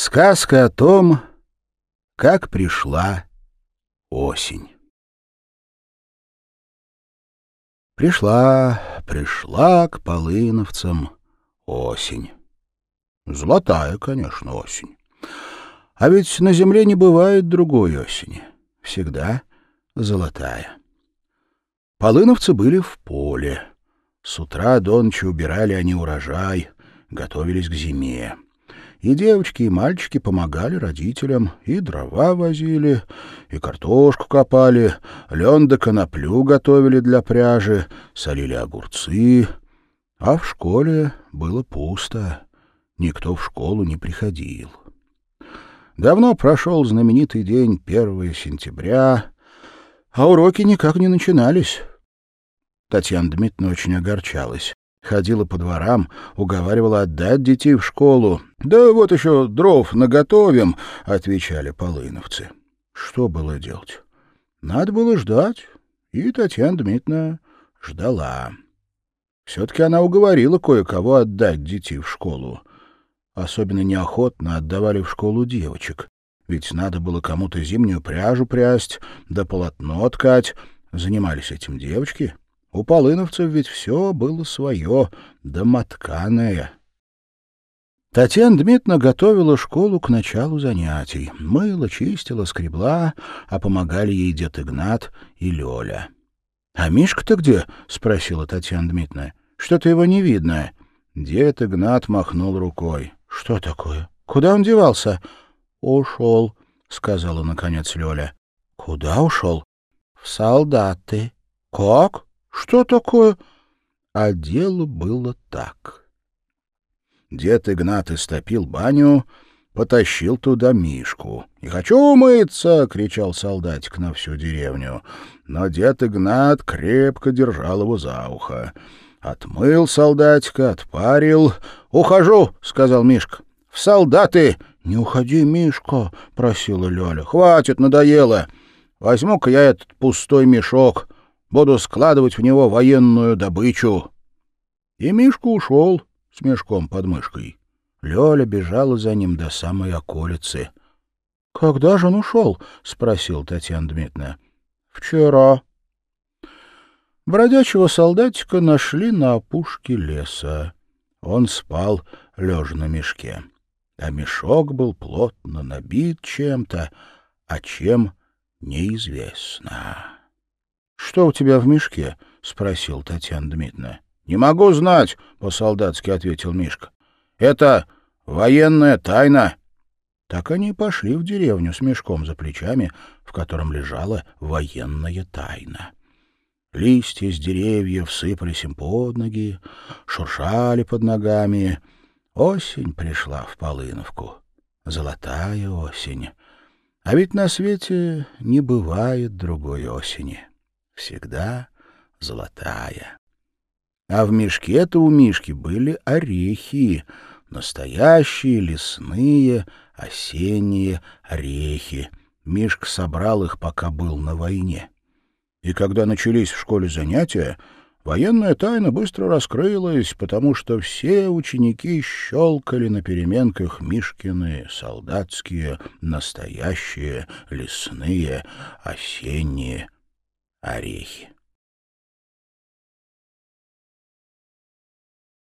Сказка о том, как пришла осень. Пришла, пришла к полыновцам осень. Золотая, конечно, осень. А ведь на земле не бывает другой осени. Всегда золотая. Полыновцы были в поле. С утра до ночи убирали они урожай, готовились к зиме. И девочки, и мальчики помогали родителям, и дрова возили, и картошку копали, лен да коноплю готовили для пряжи, солили огурцы. А в школе было пусто, никто в школу не приходил. Давно прошел знаменитый день 1 сентября, а уроки никак не начинались. Татьяна Дмитриевна очень огорчалась. Ходила по дворам, уговаривала отдать детей в школу. «Да вот еще дров наготовим», — отвечали полыновцы. Что было делать? Надо было ждать, и Татьяна Дмитриевна ждала. Все-таки она уговорила кое-кого отдать детей в школу. Особенно неохотно отдавали в школу девочек, ведь надо было кому-то зимнюю пряжу прясть, да полотно ткать. Занимались этим девочки — у полыновцев ведь все было свое, домотканое. Татьяна Дмитриевна готовила школу к началу занятий. Мыла, чистила, скребла, а помогали ей дед Игнат и Лёля. — А Мишка-то где? — спросила Татьяна Дмитриевна. — Что-то его не видно. Дед Игнат махнул рукой. — Что такое? Куда он девался? — Ушел, — сказала наконец Лёля. — Куда ушел? — В солдаты. — Как? Что такое? А дело было так. Дед Игнат истопил баню, потащил туда Мишку. «Не хочу умыться!» — кричал солдатик на всю деревню. Но дед Игнат крепко держал его за ухо. Отмыл солдатика, отпарил. «Ухожу!» — сказал Мишка. «В солдаты!» «Не уходи, Мишка!» — просила Лёля. «Хватит, надоело! Возьму-ка я этот пустой мешок». Буду складывать в него военную добычу. И Мишка ушел с мешком под мышкой. Лёля бежала за ним до самой околицы. — Когда же он ушел? — спросил Татьяна Дмитриевна. — Вчера. Бродячего солдатика нашли на опушке леса. Он спал, лежа на мешке. А мешок был плотно набит чем-то, а чем — неизвестно. Что у тебя в мешке? — спросил Татьяна Дмитриевна. — Не могу знать, — по-солдатски ответил Мишка. — Это военная тайна. Так они и пошли в деревню с мешком за плечами, в котором лежала военная тайна. Листья с деревьев сыпались им под ноги, шуршали под ногами. Осень пришла в Полыновку. Золотая осень. А ведь на свете не бывает другой осени всегда золотая. А в мешке-то у Мишки были орехи, настоящие лесные осенние орехи. Мишка собрал их, пока был на войне. И когда начались в школе занятия, военная тайна быстро раскрылась, потому что все ученики щелкали на переменках Мишкины солдатские, настоящие, лесные, осенние орехи.